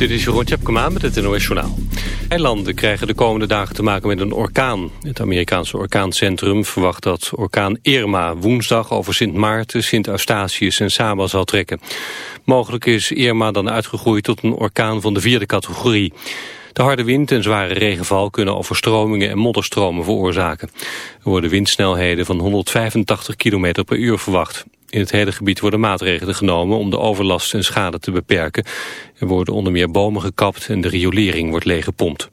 Dit is Jeroen Tjepkema met het NOS Journaal. Eilanden krijgen de komende dagen te maken met een orkaan. Het Amerikaanse orkaancentrum verwacht dat orkaan Irma woensdag over Sint Maarten, Sint Eustatius en Saba zal trekken. Mogelijk is Irma dan uitgegroeid tot een orkaan van de vierde categorie. De harde wind en zware regenval kunnen overstromingen en modderstromen veroorzaken. Er worden windsnelheden van 185 km per uur verwacht. In het hele gebied worden maatregelen genomen om de overlast en schade te beperken. Er worden onder meer bomen gekapt en de riolering wordt leeggepompt.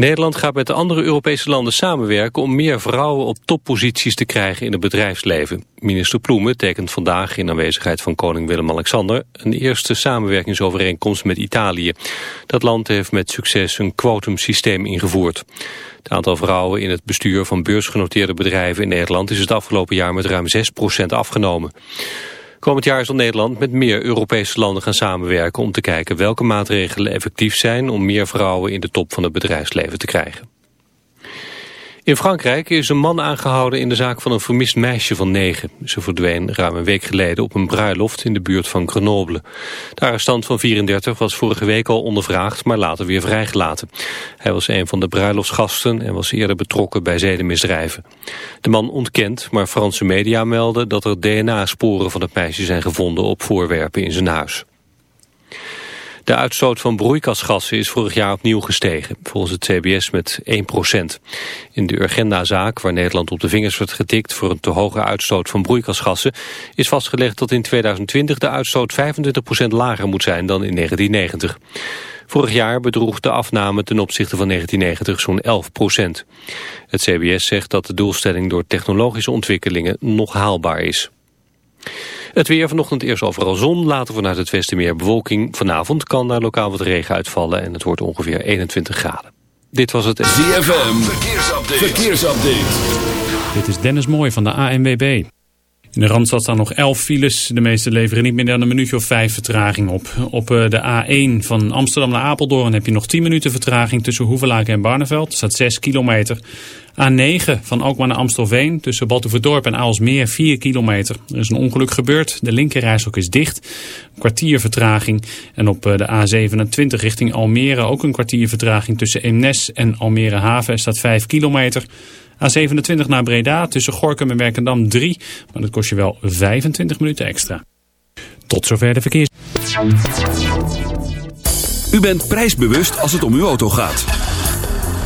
Nederland gaat met de andere Europese landen samenwerken om meer vrouwen op topposities te krijgen in het bedrijfsleven. Minister Ploemen tekent vandaag in aanwezigheid van koning Willem-Alexander een eerste samenwerkingsovereenkomst met Italië. Dat land heeft met succes een quotumsysteem ingevoerd. Het aantal vrouwen in het bestuur van beursgenoteerde bedrijven in Nederland is het afgelopen jaar met ruim 6% afgenomen. Komend jaar zal Nederland met meer Europese landen gaan samenwerken om te kijken welke maatregelen effectief zijn om meer vrouwen in de top van het bedrijfsleven te krijgen. In Frankrijk is een man aangehouden in de zaak van een vermist meisje van negen. Ze verdween ruim een week geleden op een bruiloft in de buurt van Grenoble. De arrestant van 34 was vorige week al ondervraagd, maar later weer vrijgelaten. Hij was een van de bruiloftsgasten en was eerder betrokken bij zedenmisdrijven. De man ontkent, maar Franse media melden dat er DNA-sporen van het meisje zijn gevonden op voorwerpen in zijn huis. De uitstoot van broeikasgassen is vorig jaar opnieuw gestegen, volgens het CBS met 1% In de Urgenda-zaak, waar Nederland op de vingers werd getikt voor een te hoge uitstoot van broeikasgassen, is vastgelegd dat in 2020 de uitstoot 25% lager moet zijn dan in 1990. Vorig jaar bedroeg de afname ten opzichte van 1990 zo'n 11% Het CBS zegt dat de doelstelling door technologische ontwikkelingen nog haalbaar is. Het weer vanochtend eerst overal zon, later vanuit het westen meer bewolking. Vanavond kan daar lokaal wat regen uitvallen en het wordt ongeveer 21 graden. Dit was het... ZFM, verkeersupdate. verkeersupdate. Dit is Dennis Mooij van de ANWB. In de Randstad staan nog 11 files. De meeste leveren niet meer dan een minuutje of vijf vertraging op. Op eh, de A1 van Amsterdam naar Apeldoorn heb je nog 10 minuten vertraging tussen Hoevelaken en Barneveld. Er staat 6 kilometer. A9 van Alkmaar naar Amstelveen tussen Baltuverdorp en Aalsmeer 4 kilometer. Er is een ongeluk gebeurd. De linkerrijstok is dicht. Een kwartier vertraging. En op eh, de A27 richting Almere ook een kwartier vertraging tussen Eemnes en Almere Haven staat 5 kilometer. A27 naar Breda tussen Gorkum en Werkendam 3. Maar dat kost je wel 25 minuten extra. Tot zover de verkeers. U bent prijsbewust als het om uw auto gaat.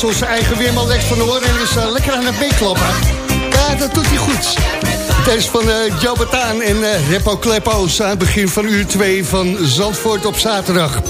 En zelfs onze eigen weerman Lex van de Hoorn is uh, lekker aan het meeklappen. Ja, dat doet hij goed. Deze van uh, Joe Bataan en uh, Repo Kleppo's aan het begin van uur 2 van Zandvoort op zaterdag.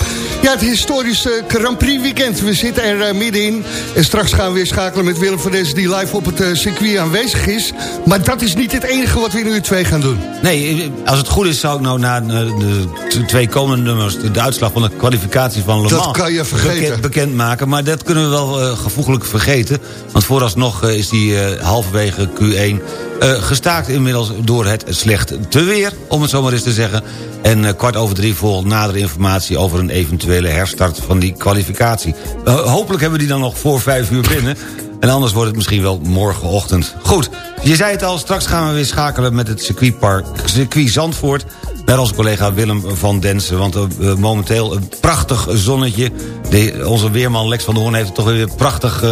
Ja, het historische Grand Prix weekend. We zitten er uh, middenin. En straks gaan we weer schakelen met Willem van Dessen... die live op het uh, circuit aanwezig is. Maar dat is niet het enige wat we in uur 2 gaan doen. Nee, als het goed is zou ik nou na de, twee komende nummers... de uitslag van de kwalificatie van Le Mans... Dat kan je vergeten. Bekend, bekend maken, maar dat kunnen we wel gevoeglijk vergeten. Want vooralsnog is die halverwege Q1 gestaakt inmiddels door het slecht te weer... om het zo maar eens te zeggen. En kwart over drie volgt nadere informatie over een eventuele herstart van die kwalificatie. Uh, hopelijk hebben we die dan nog voor vijf uur binnen. En anders wordt het misschien wel morgenochtend. Goed, je zei het al, straks gaan we weer schakelen met het circuitpark, circuit Zandvoort naar onze collega Willem van Densen. Want uh, momenteel een prachtig zonnetje. De, onze weerman Lex van der Hoorn heeft toch weer prachtig uh,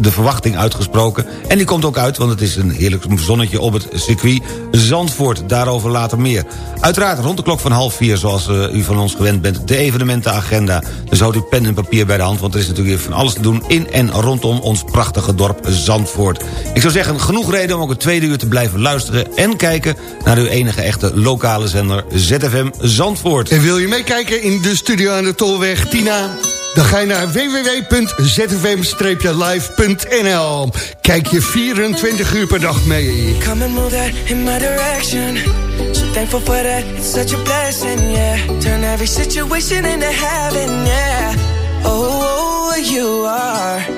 de verwachting uitgesproken. En die komt ook uit, want het is een heerlijk zonnetje op het circuit Zandvoort. Daarover later meer. Uiteraard rond de klok van half vier, zoals u van ons gewend bent... de evenementenagenda. Dus houd uw pen en papier bij de hand... want er is natuurlijk weer van alles te doen in en rondom ons prachtige dorp Zandvoort. Ik zou zeggen, genoeg reden om ook het tweede uur te blijven luisteren... en kijken naar uw enige echte lokale zender ZFM Zandvoort. En wil je meekijken in de studio aan de Tolweg, Tina? Dan ga je naar www.zfm-live.nl. Kijk je 24 uur per dag mee. Come and move that in my direction. So thankful for that, it's such a blessing, yeah. Turn every situation into heaven, yeah. Oh, oh you are...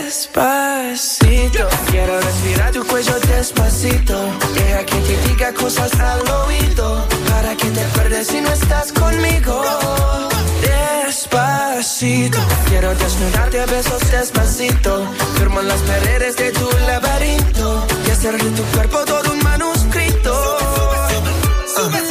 Despacito, quiero respirar tu cuello despacito. Deja que te diga cosas al oído. Para que te pierdes si no estás conmigo. Despacito, quiero desnudarte a besos despacito. Firmo las paredes de tu laberinto hacer de tu cuerpo todo un manuscrito. Sube,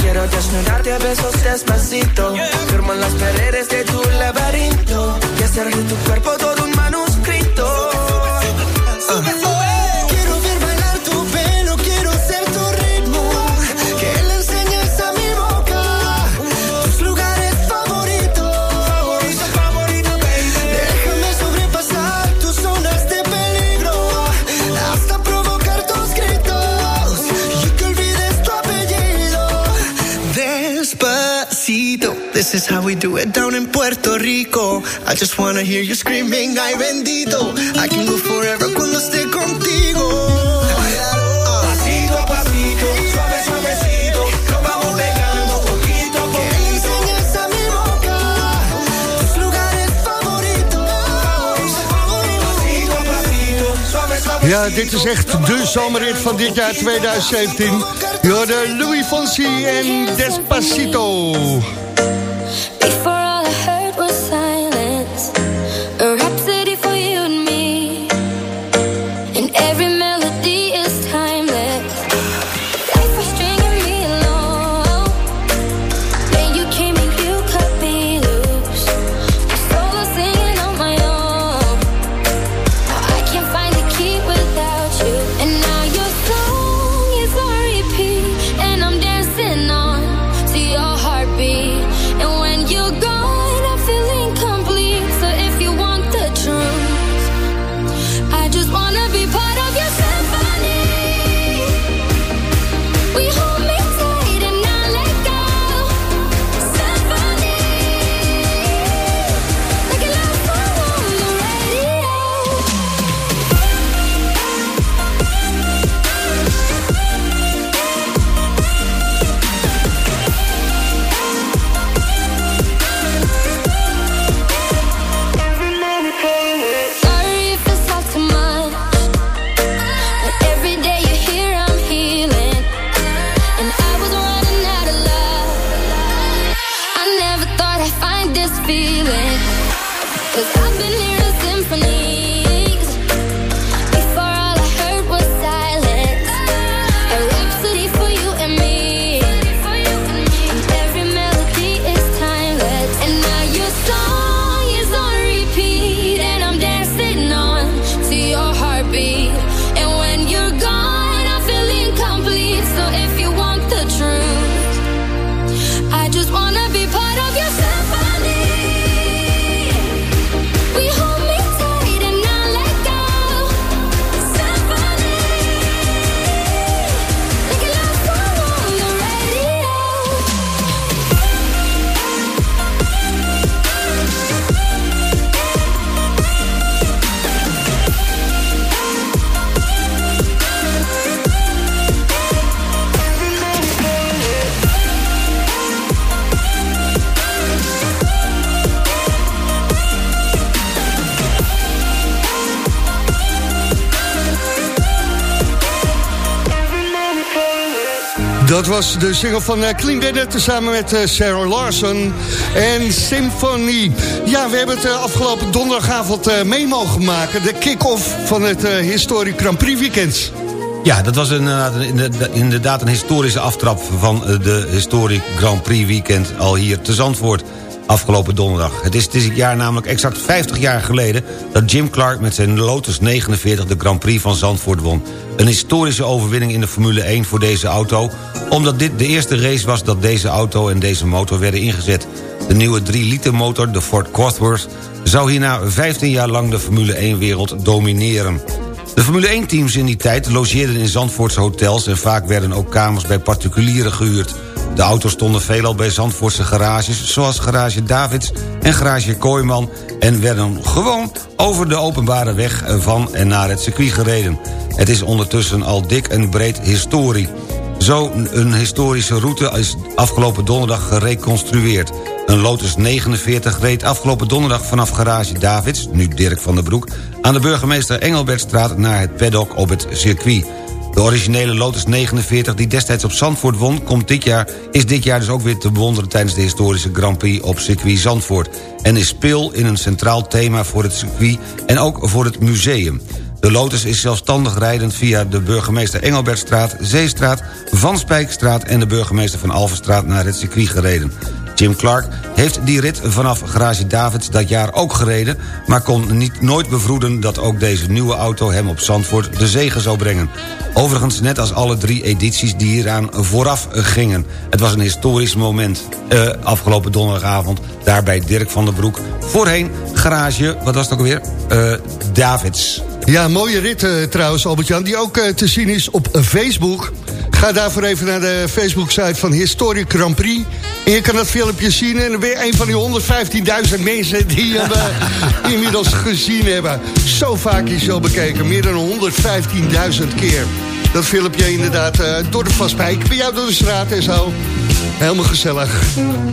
quiero desnudarte a besos despacito. Firmo las paredes de tu laberinto. Y hacer de tu cuerpo todo un manuscrito. This is how we do it down in Puerto Rico. I just wanna hear you screaming, ay bendito. I can go forever cuando esté contigo. Pasito a pasito, suave, suavecito. Nos vamos pegando poquito a Que le enseñes a mi boca tus lugares favoritos. Ja, dit is echt de zomerrit van dit jaar 2017. Je Louis Fonsi en Despacito. Dat was de single van uh, Clean Bennett tezamen met uh, Sarah Larson en Symphony. Ja, we hebben het uh, afgelopen donderdagavond mee mogen maken. De kick-off van het historisch Grand Prix weekend. Ja, dat was inderdaad, een historische aftrap van de historisch Grand Prix weekend al hier te Zandvoort afgelopen donderdag. Het is dit jaar namelijk exact 50 jaar geleden... dat Jim Clark met zijn Lotus 49 de Grand Prix van Zandvoort won. Een historische overwinning in de Formule 1 voor deze auto... omdat dit de eerste race was dat deze auto en deze motor werden ingezet. De nieuwe 3-liter motor, de Ford Cosworth... zou hierna 15 jaar lang de Formule 1-wereld domineren. De Formule 1-teams in die tijd logeerden in Zandvoortse hotels... en vaak werden ook kamers bij particulieren gehuurd. De auto's stonden veelal bij Zandvoortse garages... zoals garage Davids en garage Kooiman... en werden gewoon over de openbare weg van en naar het circuit gereden. Het is ondertussen al dik en breed historie. Zo een historische route is afgelopen donderdag gereconstrueerd. Een Lotus 49 reed afgelopen donderdag vanaf garage Davids... nu Dirk van der Broek... aan de burgemeester Engelbertstraat naar het paddock op het circuit... De originele Lotus 49 die destijds op Zandvoort won... Komt dit jaar, is dit jaar dus ook weer te bewonderen... tijdens de historische Grand Prix op circuit Zandvoort... en is speel in een centraal thema voor het circuit... en ook voor het museum. De Lotus is zelfstandig rijdend via de burgemeester Engelbertstraat... Zeestraat, Van Spijkstraat en de burgemeester van Alverstraat... naar het circuit gereden. Jim Clark heeft die rit vanaf Garage Davids dat jaar ook gereden... maar kon niet, nooit bevroeden dat ook deze nieuwe auto hem op Zandvoort de zegen zou brengen. Overigens net als alle drie edities die hieraan vooraf gingen. Het was een historisch moment uh, afgelopen donderdagavond... daar bij Dirk van der Broek. Voorheen garage, wat was het ook weer? Uh, Davids. Ja, mooie rit uh, trouwens, Albert-Jan, die ook te zien is op Facebook. Ga daarvoor even naar de Facebook-site van Historic Grand Prix. En je kan dat filmpje zien en dan je een van die 115.000 mensen die hem uh, inmiddels gezien hebben. Zo vaak is al bekeken, meer dan 115.000 keer. Dat filmpje inderdaad door de vastpijk, bij jou door de straat en zo. Helemaal gezellig.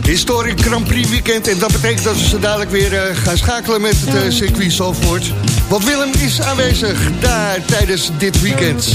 Historic Grand Prix weekend. En dat betekent dat we ze dadelijk weer uh, gaan schakelen met het circuit Zalvoort. Want Willem is aanwezig daar tijdens dit weekend.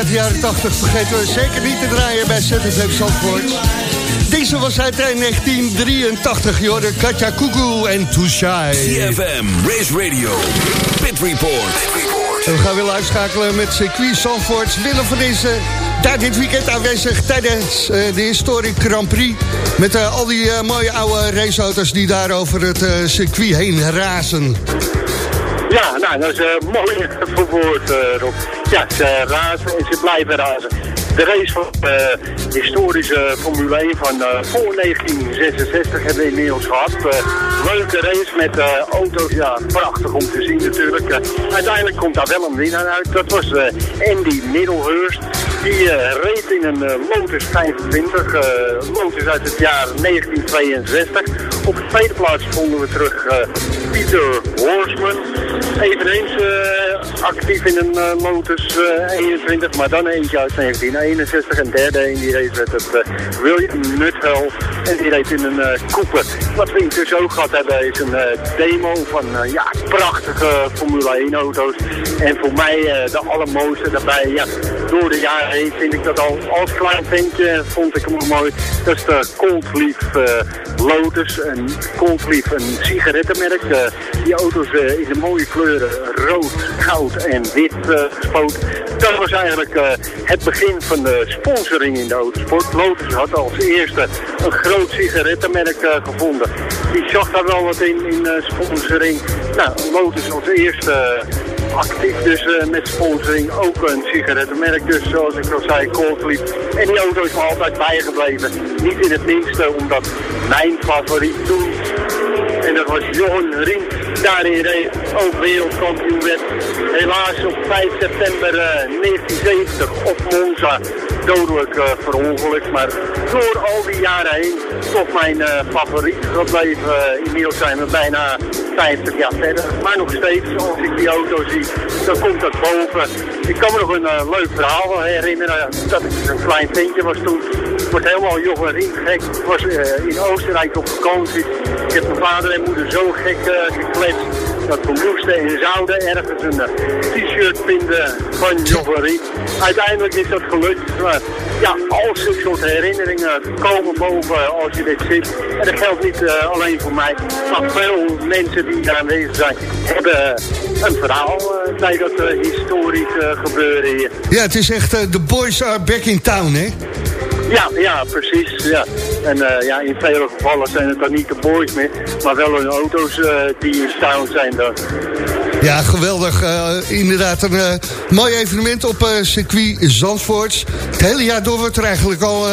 Uit de jaren 80 vergeten we zeker niet te draaien bij ZFM Zandvoort. Deze was uit 1983, de Katja Kuku en Tushai. CFM, Race Radio, Pit Report. En we gaan weer uitschakelen met circuit Zandvoort. Willem van deze daar dit weekend aanwezig tijdens uh, de Historic Grand Prix. Met uh, al die uh, mooie oude raceauto's die daar over het circuit heen razen. Ja, nou, dat is uh, mooi verwoord, uh, Rob. Ja, ze razen en ze blijven razen. De race van de historische Formule 1 van voor 1966 hebben we inmiddels gehad. Uh, leuke race met auto's, ja, prachtig om te zien natuurlijk. uiteindelijk komt daar wel een winnaar uit. Dat was Andy Middlehurst. Die reed in een Lotus 25, Lotus uit het jaar 1962. Op de tweede plaats vonden we terug Pieter Horseman. Eveneens actief in een Lotus 21, maar dan eentje uit 1961. En derde in die race werd het uh, William Nuthel. En die reed in een uh, Cooper. Wat we intussen ook gehad hebben is een uh, demo van ja, prachtige Formule 1 auto's. En voor mij de allermooiste daarbij. Ja, door de jaren heen vind ik dat al als klein ventje vond ik hem mooi. Dat is de Cold Leaf Lotus. Een Leaf, een sigarettenmerk. die auto's in de mooie kleuren rood, goud en wit gespoten. Dat was eigenlijk het begin van de sponsoring in de autosport. Lotus had als eerste een groot sigarettenmerk uh, gevonden. Die zag daar wel wat in, in uh, sponsoring. Nou, Lotus als eerste uh, actief dus met sponsoring. Ook een sigarettenmerk, dus zoals ik al zei, Cold En die auto is me altijd bijgebleven. Niet in het minste, omdat mijn favoriet toen en dat was Johan Riem daarin reed, ook wereldkampioen werd. Helaas op 5 september 1970 op Monza dodelijk uh. Maar door al die jaren heen toch mijn uh, favoriet gebleven. Uh, inmiddels zijn we bijna 50 jaar verder. Maar nog steeds, als ik die auto zie, dan komt dat boven. Ik kan me nog een leuk verhaal herinneren. Dat ik een klein ventje was toen. Ik was helemaal jong en gek. Ik was in Oostenrijk op vakantie. Ik heb mijn vader en moeder zo gek gekletst dat we moesten en zouden ergens een t-shirt vinden van Joverie. Uiteindelijk is dat gelukt. Maar ja, al soort herinneringen komen boven als je dit ziet. En dat geldt niet uh, alleen voor mij, maar veel mensen die daar aanwezig zijn, hebben een verhaal uh, bij dat uh, historisch gebeuren hier. Ja, het is echt The Boys Are Back in Town, hè? Ja, ja, precies. Ja. En uh, ja, in vele gevallen zijn het dan niet de boys meer, maar wel hun auto's uh, die in town zijn dan. Ja, geweldig. Uh, inderdaad, een mooi evenement op circuit Zandvoort. Het hele jaar door wordt er eigenlijk al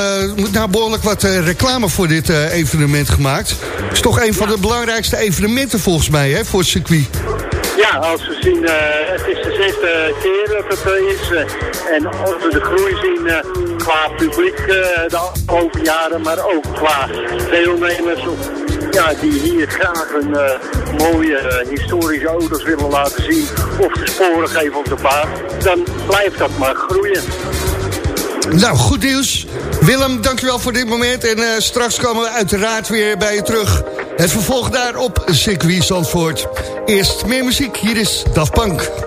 nou, behoorlijk wat reclame voor dit evenement gemaakt. Het is toch een van de belangrijkste evenementen volgens mij hè, voor het circuit. Ja, als we zien, uh, het is de zesde keer dat het uh, is. Uh, en als we de groei zien qua publiek de afgelopen jaren, maar ook qua deelnemers ja, die hier graag een mooie historische auto's willen laten zien of de sporen geven op de baan, dan blijft dat maar groeien. Nou, goed nieuws. Willem, dankjewel voor dit moment. En straks komen we uiteraard weer bij je terug. Het vervolg daar op circuit Zandvoort. Eerst meer muziek. Hier is Daft Punk.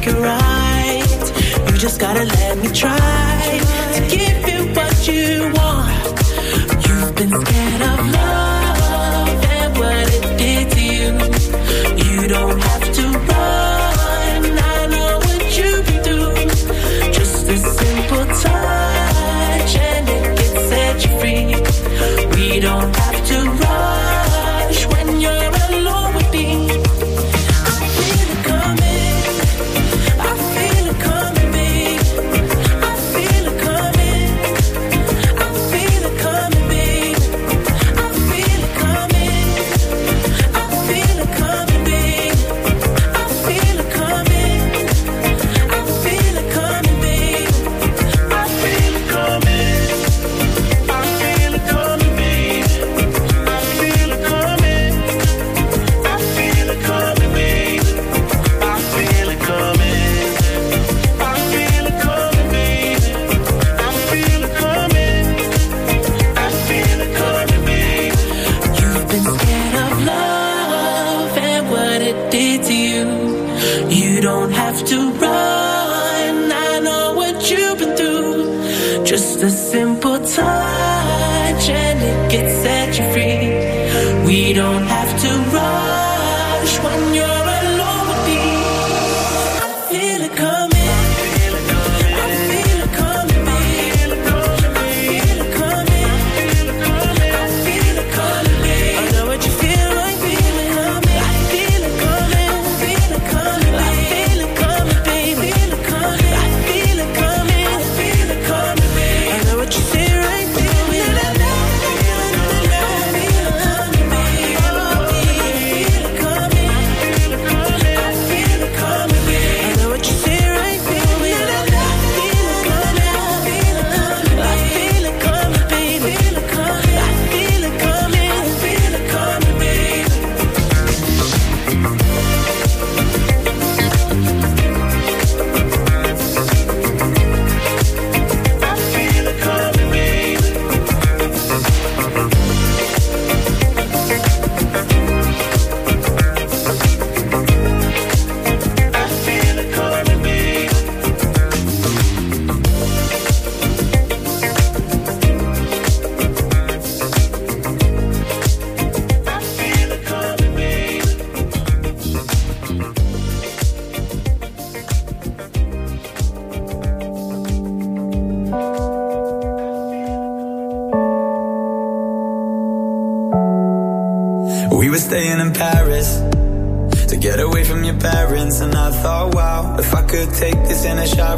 make it right. You just gotta let me try to give you what you want.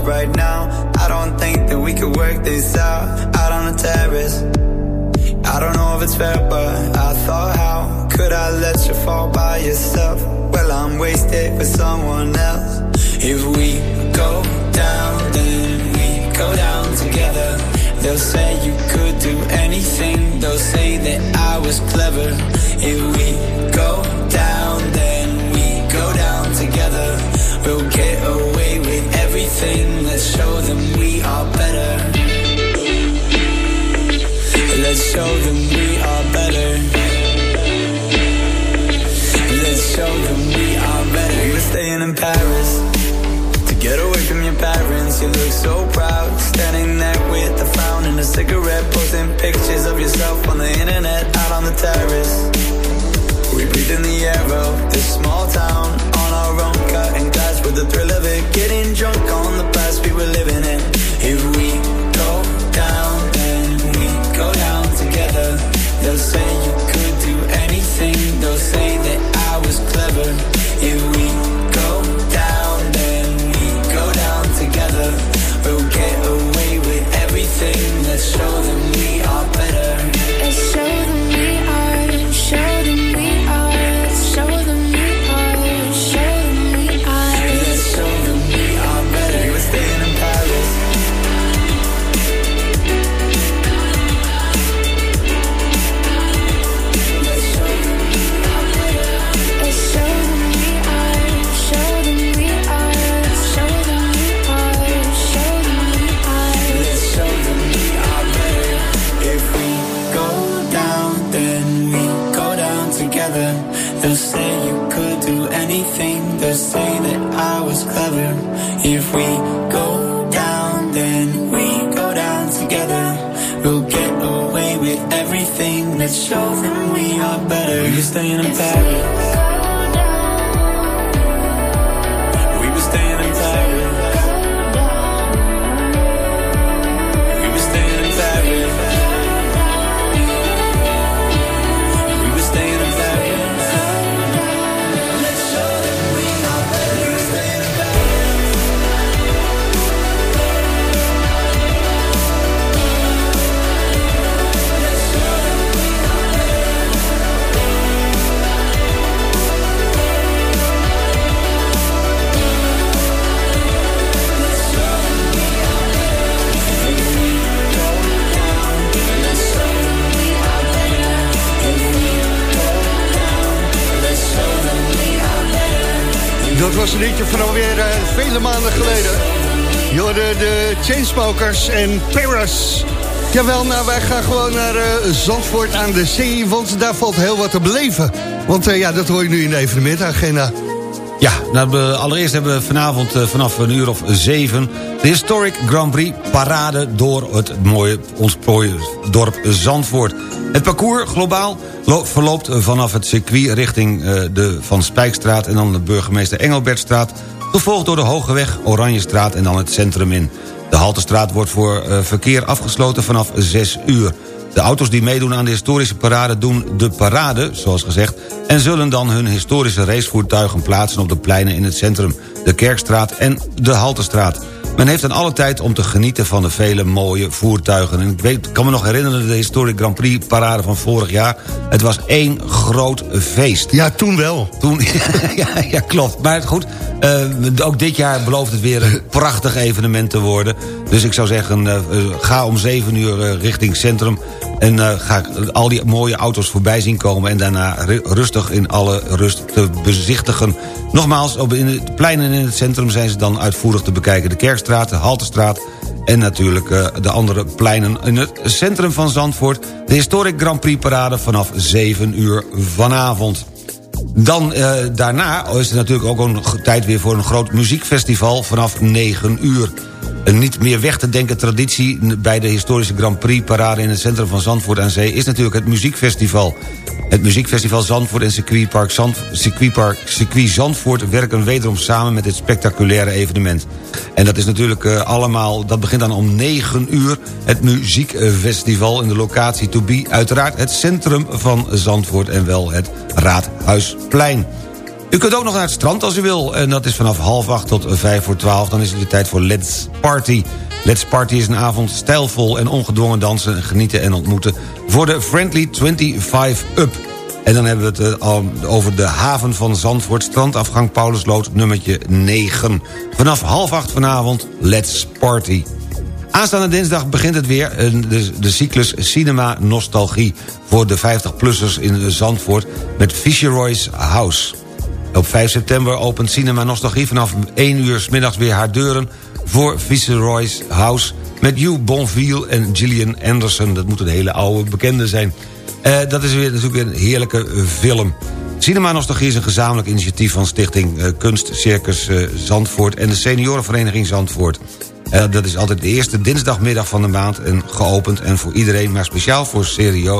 Right now, I don't think that we could work this out out on the terrace. I don't know if it's fair, but I thought, how could I let you fall by yourself? Well, I'm wasted for someone else. If we go down, then we go down together. They'll say you could do anything. They'll say that I was clever. If we go down, then we go down together. We'll get away with everything. Let's show them we are better. Let's show them we are better. Let's show them we are better. Were staying in Paris to get away from your parents. You look so proud, standing there with a frown and a cigarette, posting pictures of yourself on the internet, out on the terrace. We breathe in the air of this small with the thrill of it, getting drunk on the past we were living in. If we Chainsmokers en Paris. Jawel, nou wij gaan gewoon naar eh, Zandvoort aan de zee, want daar valt heel wat te beleven. Want eh, ja, dat hoor je nu in de evenementagenda. Ja, nou, we- allereerst hebben we vanavond eh, vanaf een uur of zeven... de Historic Grand Prix parade door het mooie, ons mooie dorp Zandvoort. Het parcours globaal lo- verloopt vanaf het circuit richting de Van Spijkstraat... en dan de burgemeester Engelbertstraat... gevolgd door de Hogeweg, Oranjestraat en dan het centrum in. De Haltestraat wordt voor eh, verkeer afgesloten vanaf 6 uur. De auto's die meedoen aan de historische parade doen de parade, zoals gezegd... en zullen dan hun historische racevoertuigen plaatsen op de pleinen in het centrum... de Kerkstraat en de Haltestraat. Men heeft dan alle tijd om te genieten van de vele mooie voertuigen. En ik weet, kan me nog herinneren de Historic Grand Prix parade van vorig jaar. Het was één groot feest. Ja, toen wel. Toen, ja, ja, klopt. Maar goed, eh, ook dit jaar belooft het weer een prachtig evenement te worden. Dus ik zou zeggen, eh, eh, ga om 7 uur eh, richting centrum... en ga al die mooie auto's voorbij zien komen... en daarna ru- rustig in alle rust te bezichtigen. Nogmaals, op in de pleinen in het centrum zijn ze dan uitvoerig te bekijken. De Kerkstraat, de Haltestraat... En natuurlijk de andere pleinen in het centrum van Zandvoort. De Historic Grand Prix parade vanaf 7 uur vanavond. Dan eh, daarna is er natuurlijk ook een tijd weer voor een groot muziekfestival vanaf 9 uur. Een niet meer weg te denken traditie bij de historische Grand Prix parade in het centrum van Zandvoort aan Zee is natuurlijk het muziekfestival. Het muziekfestival Zandvoort en circuitpark, Zand, circuitpark circuit Zandvoort werken wederom samen met dit spectaculaire evenement. En dat is natuurlijk uh, allemaal, dat begint dan om 9 uur, het muziekfestival in de locatie to be. Uiteraard het centrum van Zandvoort en wel het Raadhuisplein. U kunt ook nog naar het strand als u wil. En dat is vanaf half acht tot vijf voor twaalf. Dan is het weer tijd voor Let's Party. Let's Party is een avond stijlvol en ongedwongen dansen, genieten en ontmoeten... voor de Friendly 25 Up. En dan hebben we het al over de haven van Zandvoort... strandafgang Paulusloot nummertje 9. Vanaf half acht vanavond, Let's Party. Aanstaande dinsdag begint het weer de, de cyclus Cinema Nostalgie... voor de 50-plussers in Zandvoort met Fisher House. Op 5 september opent Cinema Nostalgie vanaf 1 uur s middags weer haar deuren... voor Viceroy's House met Hugh Bonville en Gillian Anderson. Dat moet een hele oude bekende zijn. Uh, dat is weer natuurlijk een heerlijke film. Cinema Nostalgie is een gezamenlijk initiatief van Stichting uh, Kunst Circus uh, Zandvoort... en de Seniorenvereniging Zandvoort. Dat is altijd de eerste dinsdagmiddag van de maand en geopend... en voor iedereen, maar speciaal voor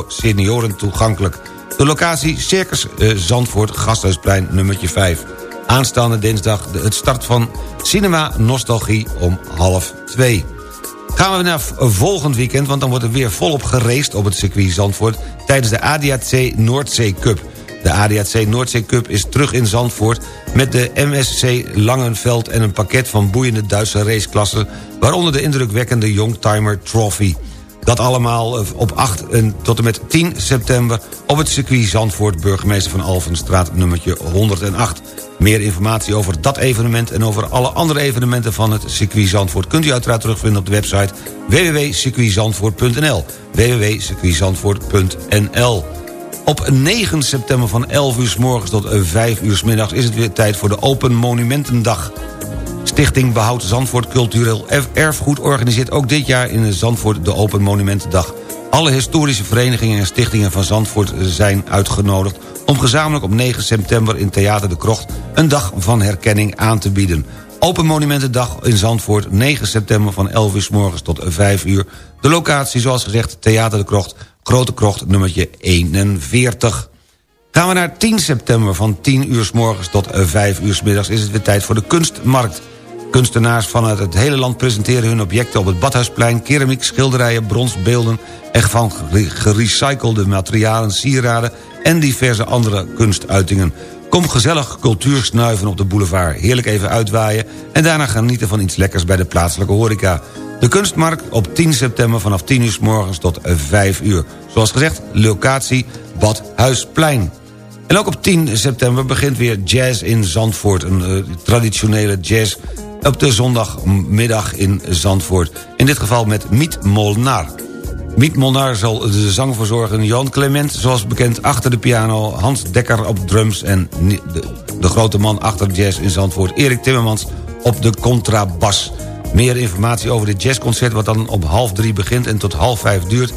senioren toegankelijk... De locatie Circus uh, Zandvoort, Gasthuisplein nummertje 5. Aanstaande dinsdag het start van Cinema Nostalgie om half 2. Gaan we naar volgend weekend, want dan wordt er weer volop geraced op het circuit Zandvoort... tijdens de ADAC Noordzee Cup. De ADAC Noordzee Cup is terug in Zandvoort... met de MSC Langenveld en een pakket van boeiende Duitse raceklassen... waaronder de indrukwekkende Youngtimer Trophy... Dat allemaal eh, op 8 en tot en met 10 september op het circuit Zandvoort... burgemeester van Alvenstraat nummertje 108. Meer informatie over dat evenement en over alle andere evenementen van het circuit Zandvoort... kunt u uiteraard terugvinden op de website www.circuitzandvoort.nl www.circuitzandvoort.nl op 9 september van 11 uur s morgens tot 5 uur s middags... is het weer tijd voor de Open Monumentendag. Stichting Behoud Zandvoort Cultureel Erfgoed organiseert ook dit jaar in Zandvoort de Open Monumentendag. Alle historische verenigingen en stichtingen van Zandvoort zijn uitgenodigd... om gezamenlijk op 9 september in Theater de Krocht... een dag van herkenning aan te bieden. Open Monumentendag in Zandvoort, 9 september van 11 uur s morgens tot 5 uur. De locatie, zoals gezegd, Theater de Krocht, Grote Krocht, nummertje 41. Gaan we naar 10 september van 10 uur s morgens tot 5 uur s middags... is het weer tijd voor de Kunstmarkt. Kunstenaars vanuit het hele land presenteren hun objecten op het Badhuisplein... keramiek, schilderijen, bronsbeelden en van gerecyclede materialen, sieraden... en diverse andere kunstuitingen. Kom gezellig cultuur snuiven op de boulevard. Heerlijk even uitwaaien en daarna genieten van iets lekkers bij de plaatselijke horeca. De kunstmarkt op 10 september vanaf 10 uur s morgens tot 5 uur. Zoals gezegd, locatie Badhuisplein. En ook op 10 september begint weer Jazz in Zandvoort. Een uh, traditionele jazz op de zondagmiddag in Zandvoort. In dit geval met Miet Molnar. Miet Molnar zal de zang verzorgen. Jan Clement, zoals bekend, achter de piano. Hans Dekker op drums. En de, de grote man achter jazz in Zandvoort. Erik Timmermans op de contrabas. Meer informatie over dit jazzconcert... wat dan op half drie begint en tot half vijf duurt...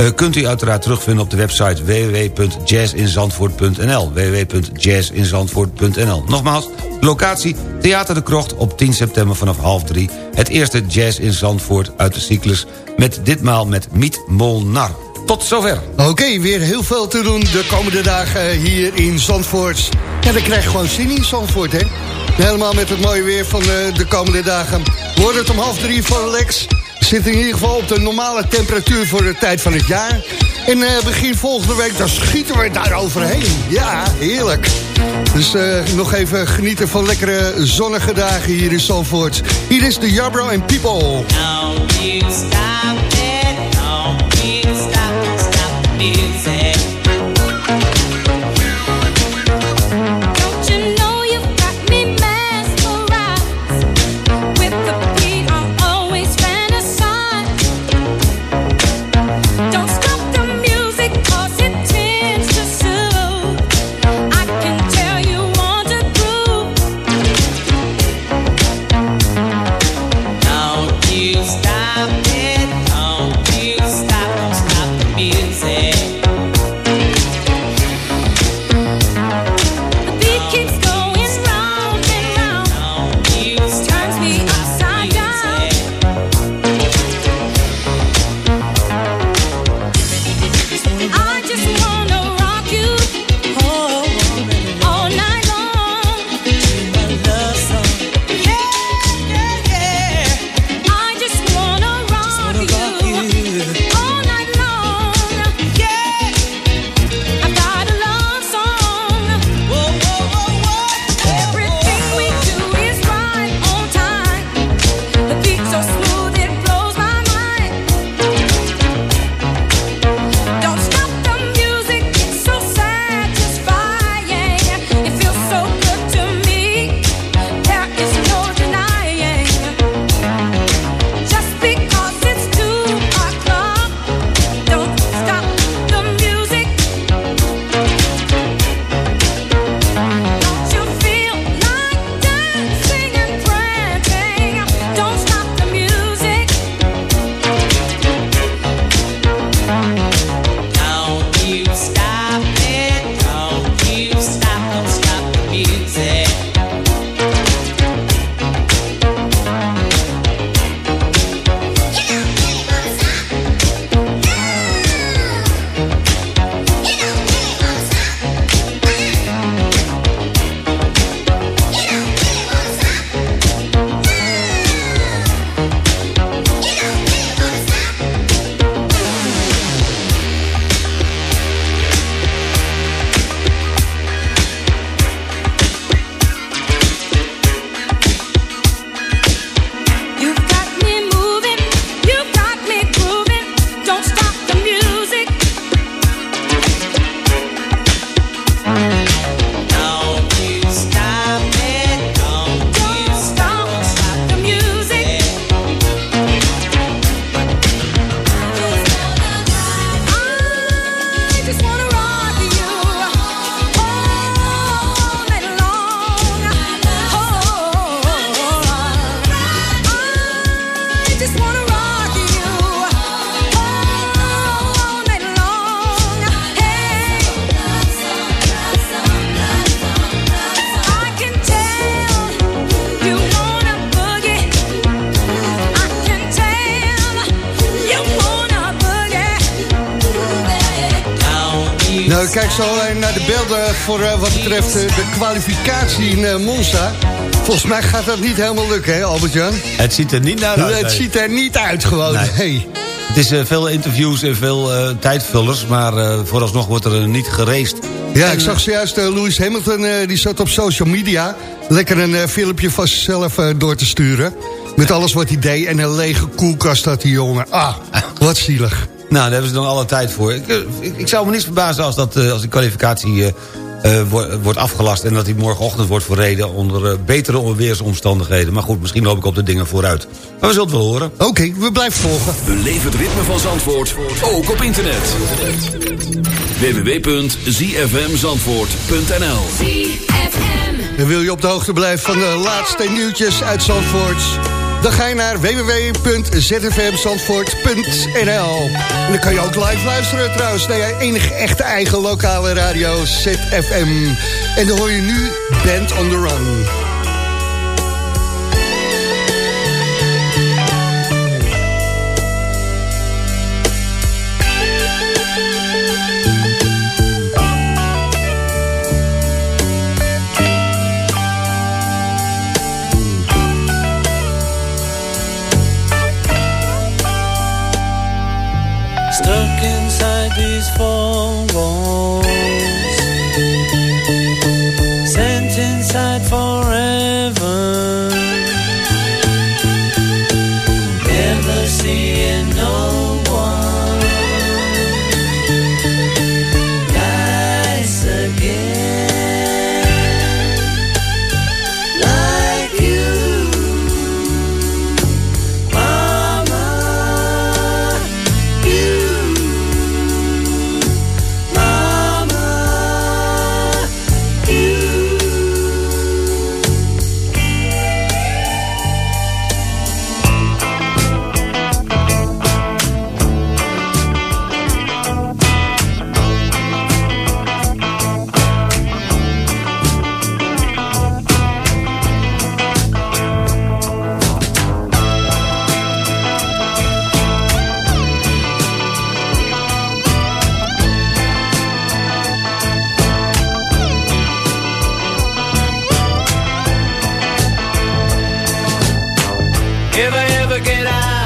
Uh, kunt u uiteraard terugvinden op de website www.jazzinzandvoort.nl www.jazzinzandvoort.nl Nogmaals, locatie Theater de Krocht op 10 september vanaf half drie. Het eerste Jazz in Zandvoort uit de cyclus... met ditmaal met Miet Molnar. Tot zover. Oké, okay, weer heel veel te doen de komende dagen hier in Zandvoort. Ja, dan krijg je gewoon zin in Zandvoort, hè? Helemaal met het mooie weer van de, de komende dagen. Hoor het om half drie van Lex zit in ieder geval op de normale temperatuur voor de tijd van het jaar. En uh, begin volgende week, dan schieten we daar overheen. Ja, heerlijk. Dus uh, nog even genieten van lekkere zonnige dagen hier in Zandvoort. Hier is de Jabro and People. Betreft eh, de kwalificatie in eh, Monza. Volgens mij gaat dat niet helemaal lukken, hè Albert-Jan? Het ziet er niet naar uit. Het ziet er niet uit gewoon. Nee. Hey. Het is eh, veel interviews en veel tijdvullers, maar eh, vooralsnog wordt er niet geraced. Ja, En, ik zag zojuist Lewis Hamilton, die zat op social media... lekker een filmpje van zichzelf door te sturen. Met alles wat hij deed en een lege koelkast had die jongen. Ah, wat zielig. Nou, daar hebben ze dan alle tijd voor. Ik, ik, ik zou me niet verbazen als, dat, als die kwalificatie wordt afgelast... en dat die morgenochtend wordt verreden onder eh, betere weersomstandigheden. Maar goed, misschien loop ik op de dingen vooruit. Maar we zullen het wel horen. Oké, we blijven volgen. Beleef het ritme van Zandvoort, ook op internet. www.zfmzandvoort.nl En wil je op de hoogte blijven van de laatste nieuwtjes uit Zandvoort... dan ga je naar www.zfmzandvoort.nl En dan kan je ook live luisteren trouwens... naar je enige echte eigen lokale radio ZFM. En dan hoor je nu Band on the Run. 风。If I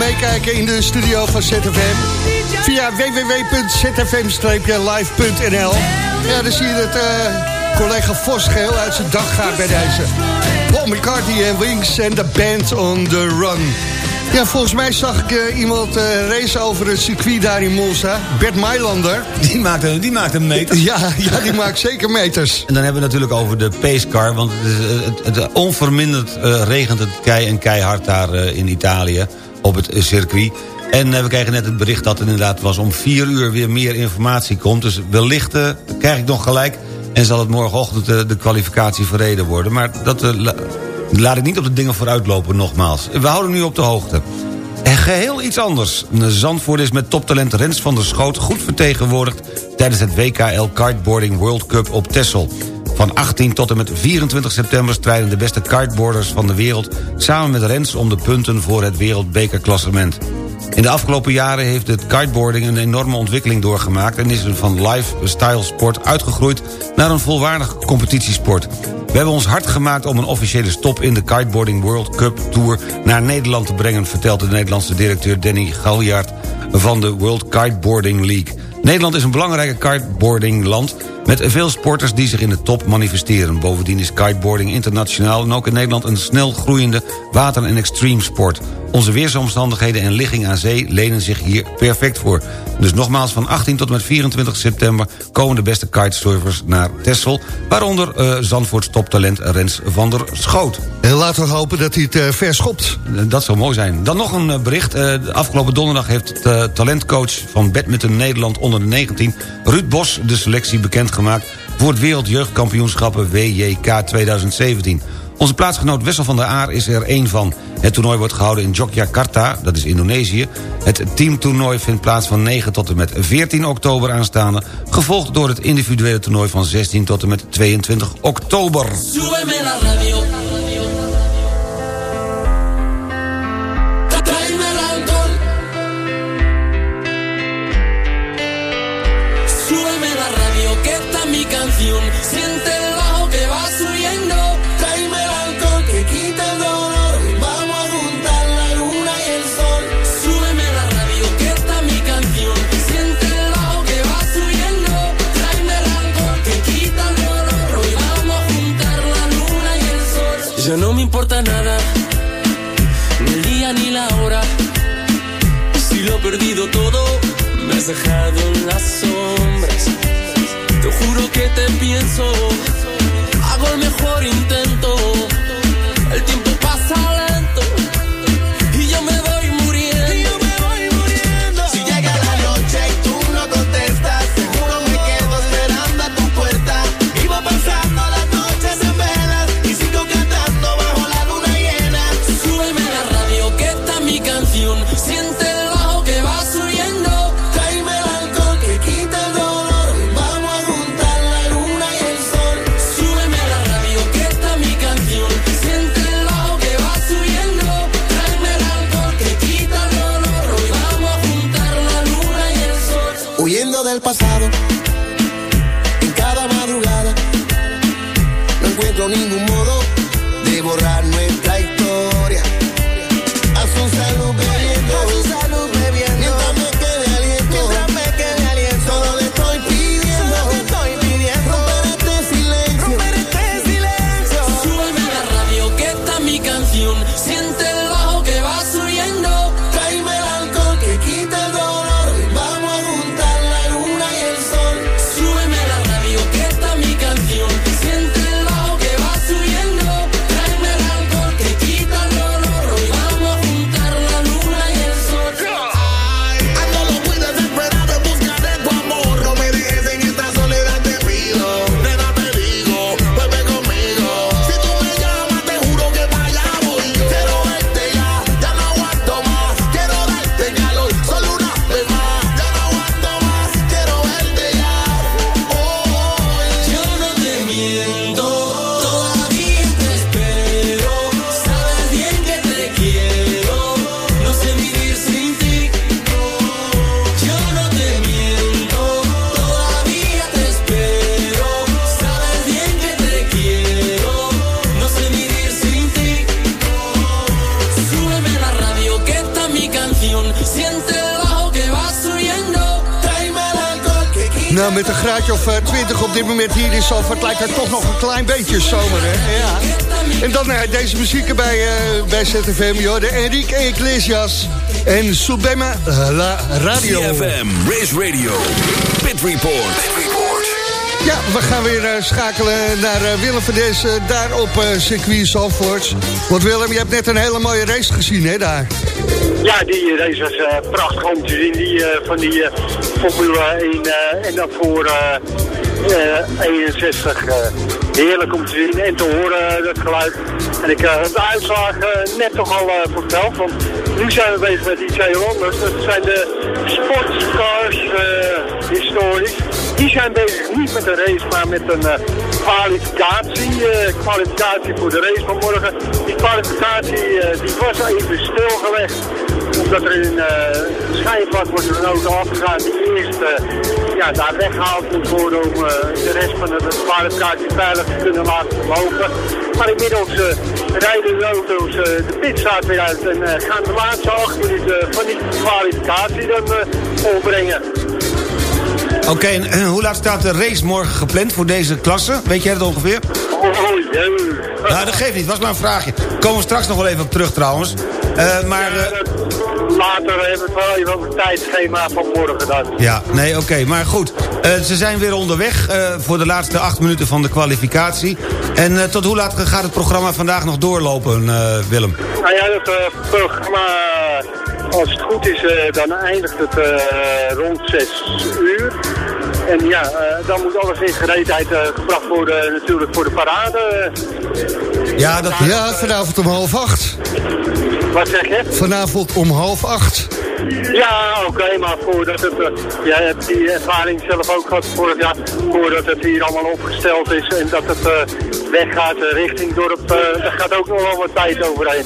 meekijken in de studio van ZFM. Via www.zfm-live.nl Ja, dan zie je dat eh, collega Vos geheel uit zijn dag gaat bij deze. Paul McCartney en Wings en de band on the run. Ja, volgens mij zag ik eh, iemand eh racen over het circuit daar in Monza. Bert Mailander. Die maakt, een- die maakt een meter. Ja, ja, die maakt zeker meters. En dan hebben we het natuurlijk over de pacecar. Want het, is, het, het onverminderd eh, regent het kei en keihard daar in Italië. Op het circuit. En eh, we kregen net het bericht dat er inderdaad was om vier uur weer meer informatie komt. Dus wellicht eh, krijg ik nog gelijk. En zal het morgenochtend eh, de kwalificatie verreden worden. Maar dat la- laat ik niet op de dingen vooruitlopen nogmaals. We houden nu op de hoogte. En geheel iets anders. Zandvoort is met toptalent Rens van der Schoot goed vertegenwoordigd... tijdens het WKL Kiteboarding World Cup op Texel. Van 18 tot en met 24 september strijden de beste kiteboarders van de wereld... samen met Rens om de punten voor het wereldbekerklassement. In de afgelopen jaren heeft het kiteboarding een enorme ontwikkeling doorgemaakt... en is er van lifestyle sport uitgegroeid naar een volwaardig competitiesport. We hebben ons hard gemaakt om een officiële stop in de Kiteboarding World Cup Tour naar Nederland te brengen... vertelt de Nederlandse directeur Danny Galjaard van de World Kiteboarding League. Nederland is een belangrijke kiteboardingland met veel sporters die zich in de top manifesteren. Bovendien is kiteboarding internationaal en ook in Nederland een snel groeiende water- en extreme sport. Onze weersomstandigheden en ligging aan zee lenen zich hier perfect voor. Dus nogmaals, van 18 tot en met 24 september komen de beste kitesurfers naar Texel... waaronder eh Zandvoorts toptalent Rens van der Schoot. En laten we hopen dat hij het eh, verschopt. Dat zou mooi zijn. Dan nog een eh, bericht. Eh, afgelopen donderdag heeft de talentcoach van Badminton Nederland onder de 19... Ruud Bos de selectie bekendgemaakt voor het Wereldjeugdkampioenschappen WJK 2017. Onze plaatsgenoot Wessel van der Aar is er één van. Het toernooi wordt gehouden in Yogyakarta, dat is Indonesië. Het teamtoernooi vindt plaats van 9 tot en met 14 oktober aanstaande... gevolgd door het individuele toernooi van 16 tot en met 22 oktober. Siente el bajo que va subiendo. Tráeme el alcohol que quita el dolor. Vamos a juntar la luna y el sol. Súbeme la radio, que esta es mi canción. Siente el bajo que va subiendo. Tráeme el alcohol que quita el dolor. Hoy vamos a juntar la luna y el sol. Ya no me importa nada, ni el día ni la hora. Si lo he perdido todo, me has dejado en las sombras. Te juro que te pienso, hago el mejor intento. Dit moment hier in Zalvoort lijkt het toch nog een klein beetje zomer, hè? Ja. En dan eh, deze muziek erbij eh, bij ZFM, joh. De Enrique Iglesias en Subema La Radio. CFM, Race Radio, Pit Report. Ja, we gaan weer eh, schakelen naar eh, Willem van Des, eh, daar op eh, circuit Zalvoort. Want Willem, je hebt net een hele mooie race gezien, hè, daar? Ja, die race was eh, prachtig om te zien. Die eh, van die eh, Formule 1 eh, en dat voor eh, eh, 61. eh, heerlijk om te zien en te horen, eh, dat geluid. En ik heb de uitslag eh, net toch al eh, verteld. Want nu zijn we bezig met heel anders. Dat zijn de sportscars eh, historisch. Die zijn bezig niet met een race, maar met een eh, kwalificatie. eh, kwalificatie voor de race van morgen. Die kwalificatie eh, die was even stilgelegd omdat er in uh, schijnvlak wordt er een auto afgegaan die eerst uh, ja, daar weggehaald moet worden om uh, de rest van de kwalificatie veilig te kunnen laten lopen. Maar inmiddels uh, rijden de auto's uh, de pitstraat weer uit en gaan de laatste acht minuten van die kwalificatie dan volbrengen. Oké, en eh, hoe laat staat de race morgen gepland voor deze klasse? Weet jij het ongeveer? Oh, jee. Nou, dat geeft niet. was maar een vraagje. Komen we straks nog wel even op terug trouwens. Eh, maar... eh, Later hebben we het wel even over het tijdschema van morgen dan. Ja, nee, oké. Maar goed, eh, ze zijn weer onderweg voor de laatste acht minuten van de kwalificatie. En tot hoe laat gaat het programma vandaag nog doorlopen, Willem? Nou ja, dat eh, programma, als het goed is, dan eindigt het rond 6 uur. En ja, eh, dan moet alles in gereedheid eh, gebracht worden natuurlijk voor de parade. Ja, dat... ja, vanavond om half acht. Wat zeg je? Vanavond om half acht. Ja, oké, maar voordat het... eh, jij hebt die ervaring zelf ook gehad vorig jaar. Voordat het hier allemaal opgesteld is en dat het eh, weggaat eh, richting dorp. eh daar gaat ook nog wel wat tijd overheen.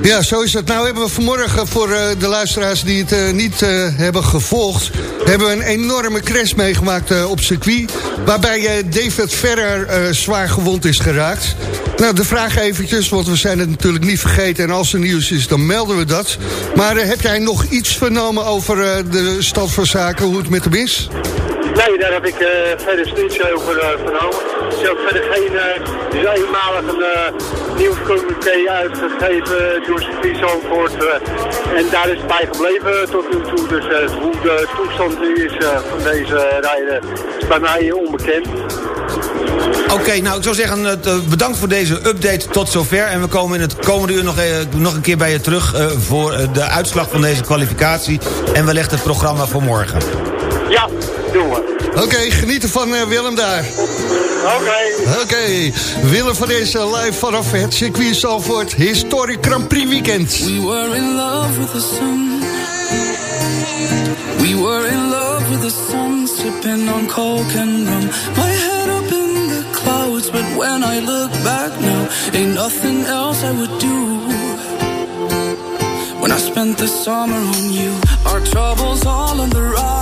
Ja, zo is het. Nou hebben we vanmorgen voor eh, de luisteraars die het eh, niet eh, hebben gevolgd... hebben we een enorme crash meegemaakt op circuit... waarbij David Ferrer zwaar gewond is geraakt. Nou, de vraag eventjes, want we zijn het natuurlijk niet vergeten... en als er nieuws is, dan melden we dat. Maar heb jij nog iets vernomen over de stand van zaken, hoe het met hem is? Nee, daar heb ik verder niets over vernomen. Ze hebben verder geen, uh, is eenmalig een uh, nieuwscommuniqué uitgegeven door circuit Zandvoort. eh, en daar is het bij gebleven tot nu toe. Dus eh, hoe de toestand nu is eh, van deze rijder is bij mij onbekend. Oké, nou ik zou zeggen bedankt voor deze update tot zover. En we komen in het komende uur nog, nog een keer bij je terug... voor de uitslag van deze kwalificatie. En wellicht het programma voor morgen. Ja, doen we. Oké, genieten van eh, Willem daar. Oké. Oké, Willem van deze live vanaf het circuit Zalvoort. Historic Grand Prix weekend. We were in love with the sun. We were in love with the sun, sipping on coke and rum. My head up in the clouds, but when I look back now, ain't nothing else I would do. When I spent the summer on you, our troubles all on the rocks.